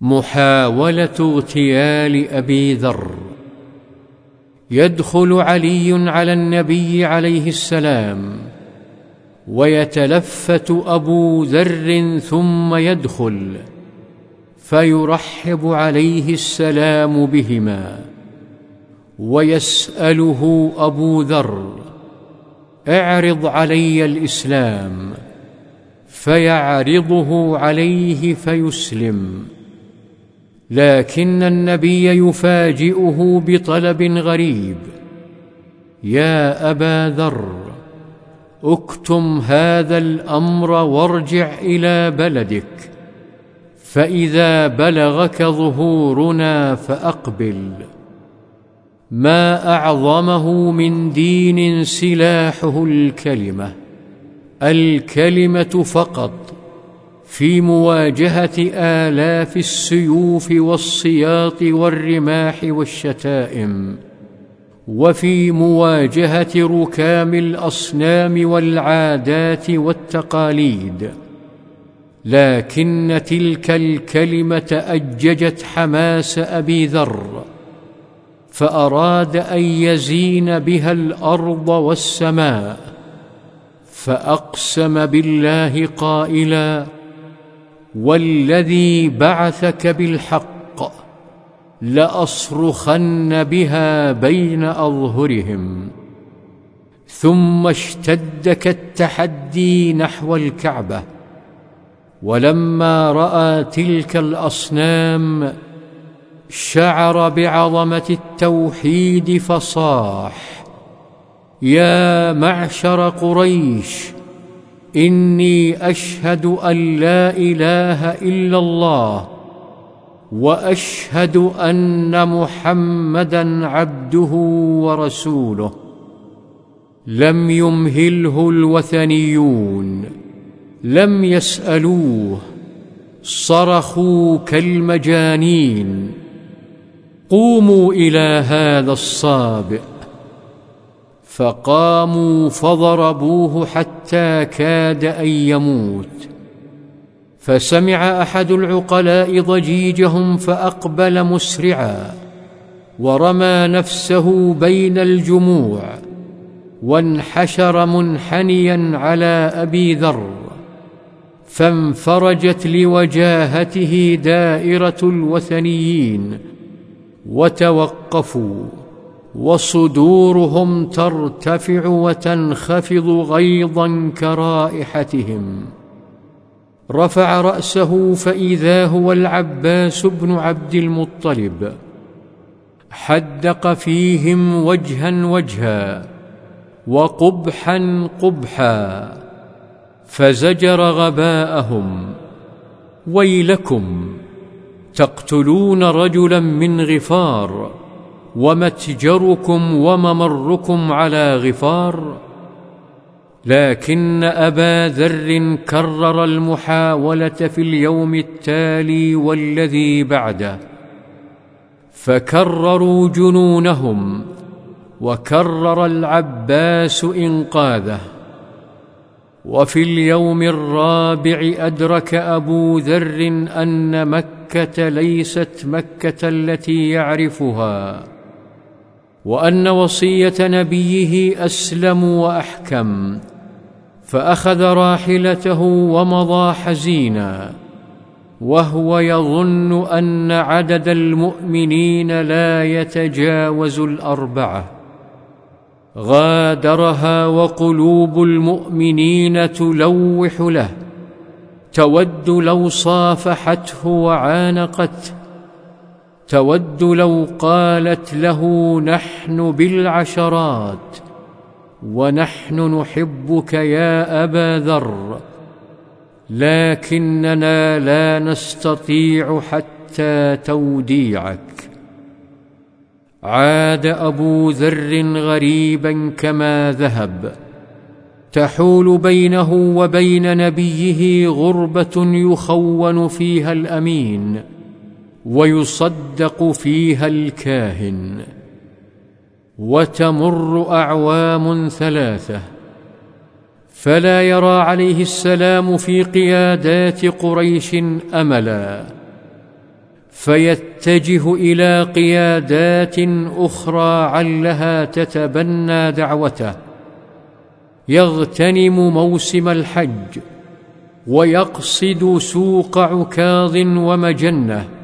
محاولة اغتيال أبي ذر. يدخل علي على النبي عليه السلام ويتلفت أبو ذر ثم يدخل فيرحب عليه السلام بهما ويسأله أبو ذر اعرض علي الإسلام فيعرضه عليه فيسلم. لكن النبي يفاجئه بطلب غريب. يا أبا ذر اكتم هذا الأمر وارجع إلى بلدك. فإذا بلغك ظهورنا فأقبل. ما أعظمه من دين سلاحه الكلمة الكلمة فقط. في مواجهة آلاف السيوف والسياط والرماح والشتائم وفي مواجهة ركام الأصنام والعادات والتقاليد لكن تلك الكلمة أججت حماس أبي ذر فأراد أن يزين بها الأرض والسماء فأقسم بالله قائلا والذي بعثك بالحق لأصرخن بها بين أظهرهم ثم اشتد كالتحدي نحو الكعبة ولما رأى تلك الأصنام شعر بعظمة التوحيد فصاح يا معشر قريش إني أشهد أن لا إله إلا الله وأشهد أن محمدا عبده ورسوله. لم يمهله الوثنيون لم يسألوه صرخوا كالمجانين. قوموا إلى هذا الصابئ. فقاموا فضربوه حتى كاد أن يموت. فسمع أحد العقلاء ضجيجهم فأقبل مسرعا ورمى نفسه بين الجموع وانحشر منحنيا على أبي ذر فانفرجت لوجاهته دائرة الوثنيين وتوقفوا. وصدورهم ترتفع وتنخفض غيظا كرائحتهم. رفع رأسه فإذا هو العباس بن عبد المطلب. حدق فيهم وجها وجها وقبحا قبحا فزجر غباءهم. ويلكم تقتلون رجلا من غفار ومتجركم وممركم على غفار لكن أبا ذر كرر المحاولة في اليوم التالي والذي بعده. فكرروا جنونهم وكرر العباس إنقاذه. وفي اليوم الرابع أدرك أبو ذر أن مكة ليست مكة التي يعرفها. وأن وصية نبيه أسلم وأحكم فأخذ راحلته ومضى حزينا وهو يظن أن عدد المؤمنين لا يتجاوز الأربعة. غادرها وقلوب المؤمنين تلوح له تود لو صافحته وعانقته. تود لو قالت له نحن بالعشرات ونحن نحبك يا أبا ذر لكننا لا نستطيع حتى توديعك. عاد أبو ذر غريبا كما ذهب. تحول بينه وبين نبيه غربة يخون فيها الأمين. ويصدق فيها الكاهن وتمر أعوام ثلاثة فلا يرى عليه السلام في قيادات قريش أملا فيتجه إلى قيادات أخرى علها تتبنى دعوته يغتنم موسم الحج ويقصد سوق عكاظ ومجنة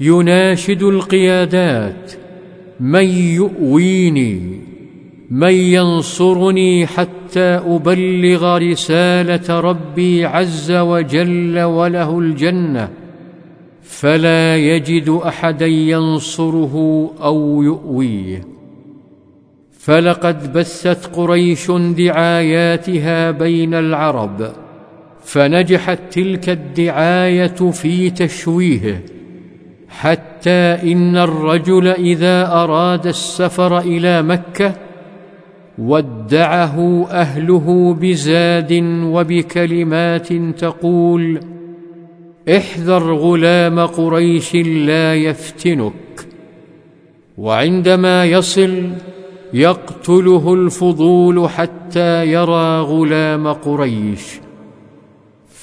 يناشد القيادات من يؤويني من ينصرني حتى أبلغ رسالة ربي عز وجل وله الجنة فلا يجد أحدا ينصره أو يؤويه. فلقد بثت قريش دعاياتها بين العرب فنجحت تلك الدعاية في تشويهه. حتى إن الرجل إذا أراد السفر إلى مكة ودعه أهله بزاد وبكلمات تقول احذر غلام قريش لا يفتنك وعندما يصل يقتله الفضول حتى يرى غلام قريش.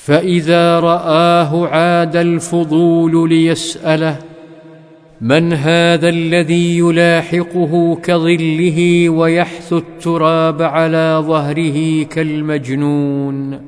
فإذا رآه عاد الفضول ليسأله من هذا الذي يلاحقه كظله ويحث التراب على ظهره كالمجنون؟